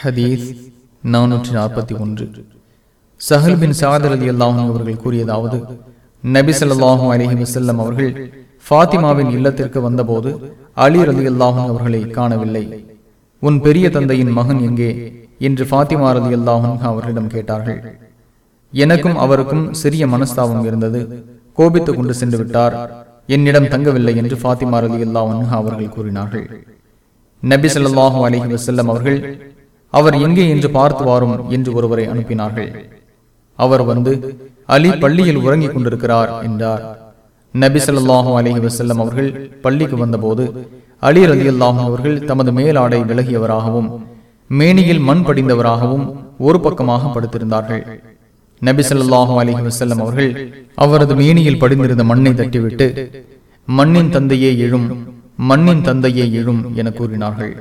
ஹதீஸ் நானூற்றி நாற்பத்தி ஒன்று. சஹல் பின் சாதர் அலி அல்லாஹும் அவர்கள் கூறியதாவது நபி ஸல்லல்லாஹு அலஹி வசல்லம் அவர்கள் ஃபாத்திமாவின் இல்லத்திற்கு வந்தபோது அலி ரலி அல்லாஹும் அவர்களை காணவில்லை. உன் பெரிய தந்தையின் மகன் எங்கே? என்று ஃபாத்திமா ரலி அல்லாஹும் அவர்களிடம் கேட்டார்கள். எனக்கும் அவருக்கும் சிறிய மனஸ்தாபம் இருந்தது. கோபித்துக் கொண்டு சென்று விட்டார். என்னிடம் தங்கவில்லை என்று ஃபாத்திமா ரலி அல்லாஹும் அவர்கள் கூறினார்கள். நபி சொல்லாஹு அலைஹி வசல்லம் அவர்கள் அவர் எங்கே என்று பார்த்து வாரும் என்று ஒருவரை அனுப்பினார்கள். அவர் வந்து அலி பள்ளியில் உறங்கிக் கொண்டிருக்கிறார் என்றார். நபி ஸல்லல்லாஹு அலைஹி அவர்கள் பள்ளிக்கு வந்தபோது அலி ரலியல்லாஹு அவர்கள் தமது மேலாடை விலகியவராகவும் மேனியில் மண் படிந்தவராகவும் ஒரு பக்கமாக படுத்திருந்தார்கள். நபி ஸல்லல்லாஹு அலைஹி வஸல்லம் அவர்கள் அவரது மேனியில் படிந்திருந்த மண்ணை தட்டிவிட்டு மண்ணின் தந்தையே எழும் மண்ணின் தந்தையே எழும் என கூறினார்கள்.